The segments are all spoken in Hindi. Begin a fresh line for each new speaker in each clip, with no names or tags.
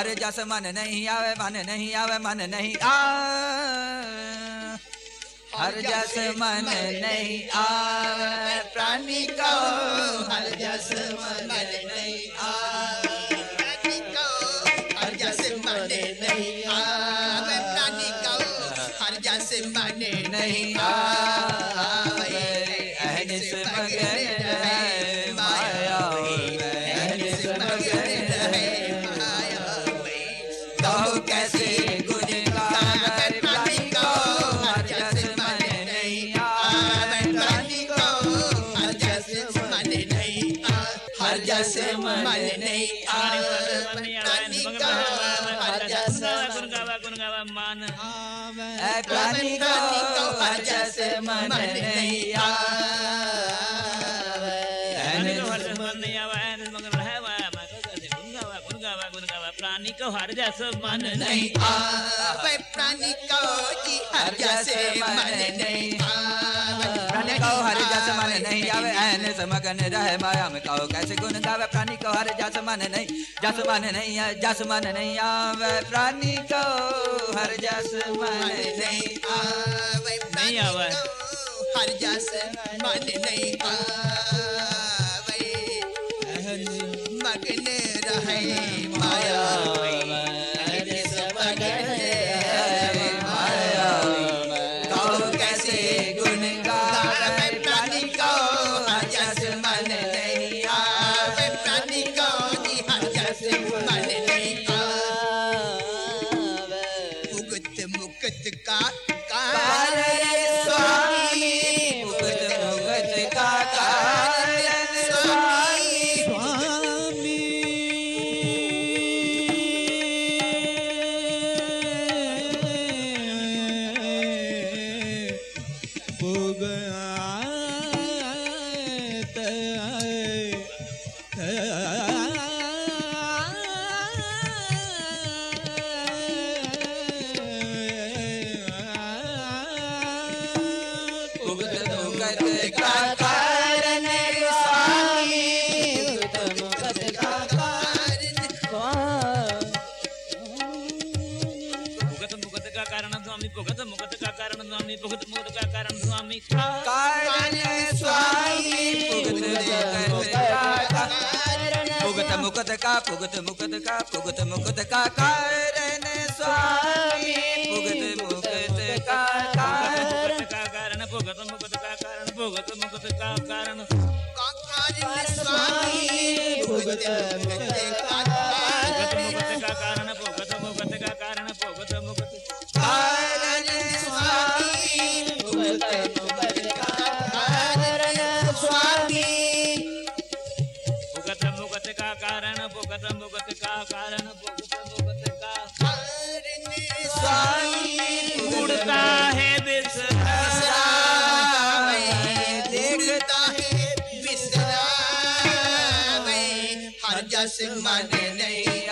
हर जस मन नहीं आवे, मन नहीं आवे मन नहीं आ हर जस मन नहीं आवे। प्राणी को हर जस मन नहीं आ। को हर जस मन नहीं आ। प्राणी को हर जस मन नहीं आवे जस मन नहीं आवे प्राणी को जस
गुण गावा गुण गावा मान
नहीं आवे
प्राणी को हर जस मन नहीं आवे
आवे रह माया में कहो कैसे गुण गावे प्राणी को? हर जस मन नहीं जस मन नहीं जस मन नहीं आवे प्राणी को। हर जस मन नहीं आवे
नहीं आवे।
हर जस मन नहीं आवे। आवे मुक्त का कारण स्वामी मुक्त मुक्त मुक्त स्वामी
भुगत मुगत का कारण स्वामी कारण स्वामी भुगत
मुक्त का भुगत मुक्त का भुगत मुक्त का कारण स्वामी। भुगत मुक्त का कारण।
कारण भुगत मुगत का कारण भुगत मुगत का कारण।
कारण स्वामी। भुगत मुक्त का कारण
का।
स्वामी
उड़ता है बिसरा।
देखता है विसरावे हर जस मन नहीं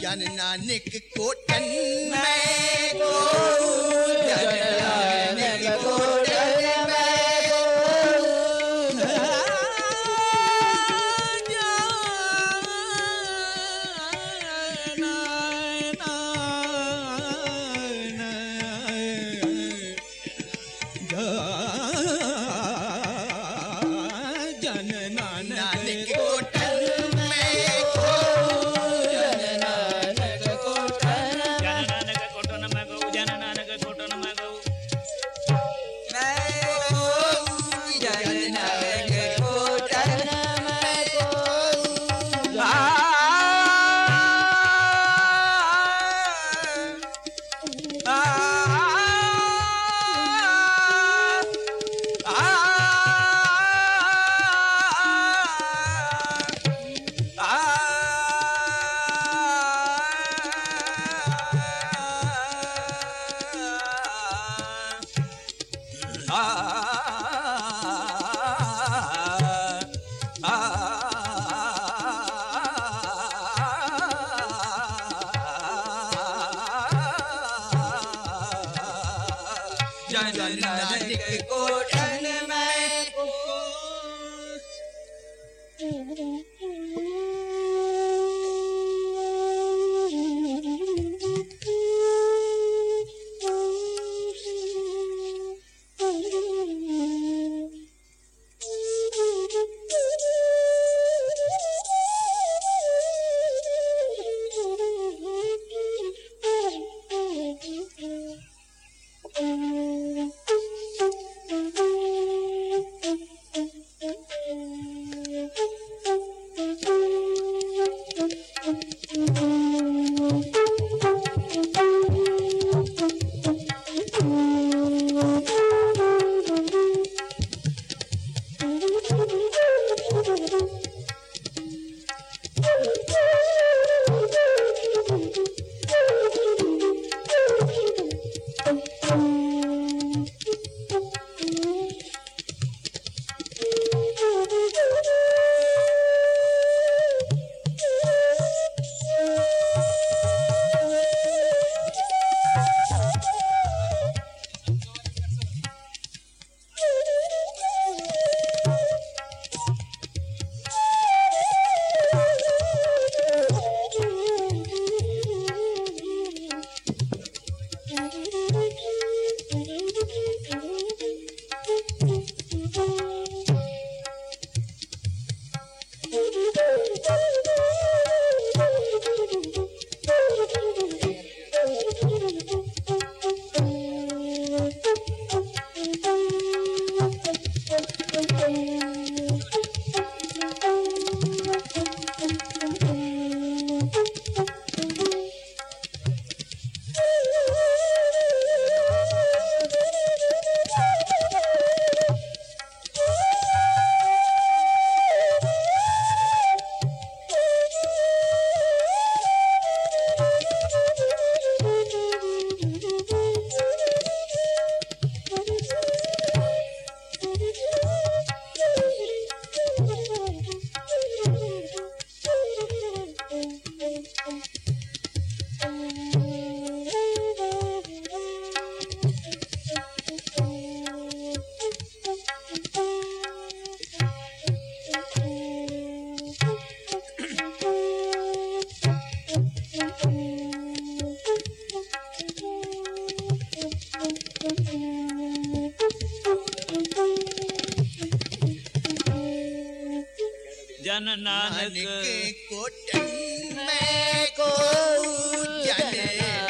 ਜਨ ਨਾਨਕ ਕੋ ਟਨ ਮੈਂ ਕੋ ਜਨ ਨਾਨਕ ਕੋ ਟਨ ਮੈਂ ਕੋ
ਜਨ ਨਾਨਕ
जन नानक कोटन में को जने